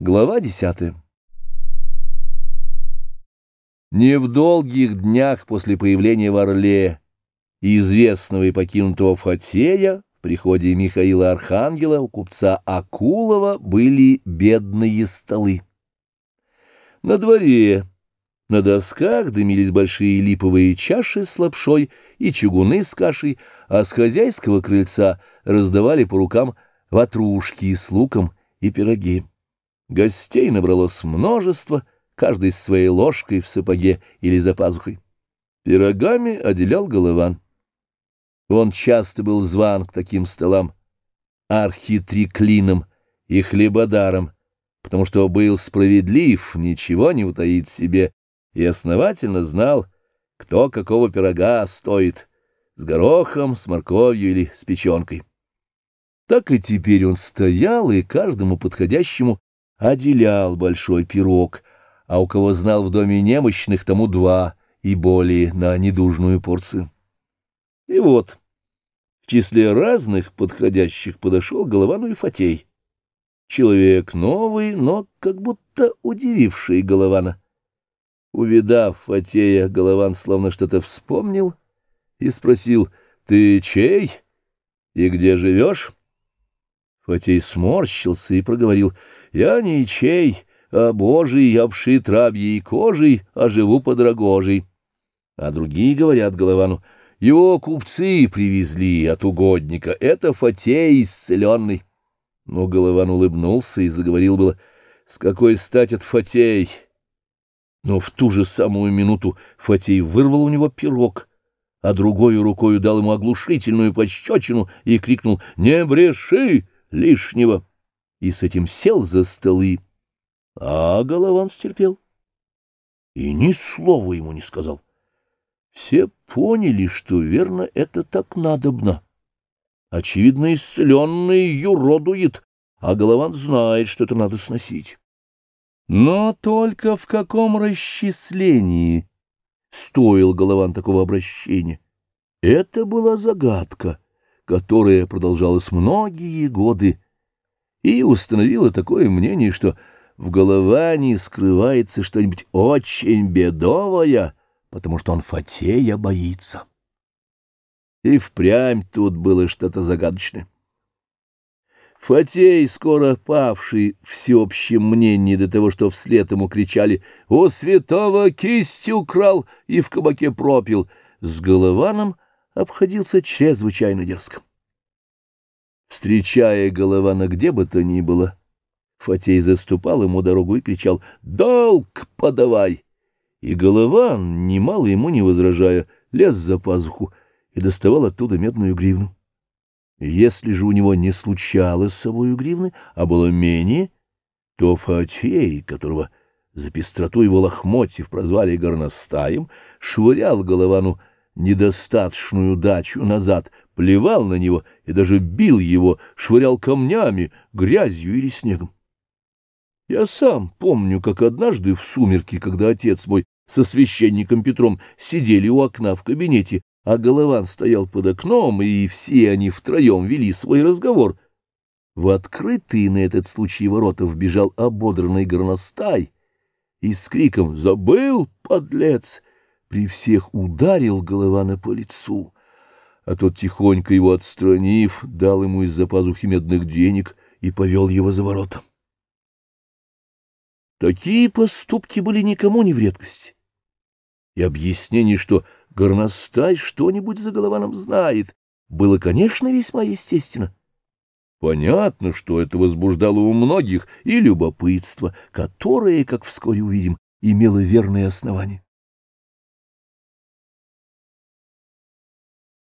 Глава десятая Не в долгих днях после появления в Орле известного и покинутого Фатея в приходе Михаила Архангела у купца Акулова были бедные столы. На дворе на досках дымились большие липовые чаши с лапшой и чугуны с кашей, а с хозяйского крыльца раздавали по рукам ватрушки с луком и пироги. Гостей набралось множество, каждый с своей ложкой в сапоге или за пазухой. Пирогами отделял Голован. Он часто был зван к таким столам архитриклином и хлебодаром, потому что был справедлив, ничего не утаит себе, и основательно знал, кто какого пирога стоит, с горохом, с морковью или с печенкой. Так и теперь он стоял и каждому подходящему отделял большой пирог, а у кого знал в доме немощных, тому два и более на недужную порцию. И вот, в числе разных подходящих подошел Головану и Фатей. Человек новый, но как будто удививший Голована. Увидав Фатея, Голован словно что-то вспомнил и спросил, «Ты чей? И где живешь?» Фатей сморщился и проговорил, «Я не чей, а божий, обшит рабьей кожей, а живу под рогожей». А другие говорят Головану, «Его купцы привезли от угодника, это Фатей исцеленный». Но Голован улыбнулся и заговорил было, «С какой стати это Фатей?» Но в ту же самую минуту Фатей вырвал у него пирог, а другой рукою дал ему оглушительную пощечину и крикнул «Не бреши!» Лишнего, и с этим сел за столы, а Голован стерпел и ни слова ему не сказал. Все поняли, что верно это так надобно. Очевидно, исцеленный юродует, а Голован знает, что это надо сносить. Но только в каком расчислении стоил Голован такого обращения? Это была загадка которая продолжалась многие годы, и установила такое мнение, что в Головане скрывается что-нибудь очень бедовое, потому что он Фатея боится. И впрямь тут было что-то загадочное. Фатей, скоро павший, всеобщем мнении до того, что вслед ему кричали «У святого кисть украл и в кабаке пропил», с Голованом обходился чрезвычайно дерзко. Встречая Голована где бы то ни было, Фатей заступал ему дорогу и кричал «Долг подавай!» И Голован, немало ему не возражая, лез за пазуху и доставал оттуда медную гривну. Если же у него не случалось с собою гривны, а было менее, то Фатей, которого за пестроту его лохмотьев прозвали горностаем, швырял Головану недостаточную дачу назад, плевал на него и даже бил его, швырял камнями, грязью или снегом. Я сам помню, как однажды в сумерки, когда отец мой со священником Петром сидели у окна в кабинете, а Голован стоял под окном, и все они втроем вели свой разговор. В открытые на этот случай ворота вбежал ободранный горностай и с криком «Забыл, подлец!» При всех ударил Голована по лицу, а тот, тихонько его отстранив, дал ему из-за пазухи медных денег и повел его за ворота. Такие поступки были никому не в редкости. И объяснение, что горностай что-нибудь за Голованом знает, было, конечно, весьма естественно. Понятно, что это возбуждало у многих и любопытство, которое, как вскоре увидим, имело верное основание.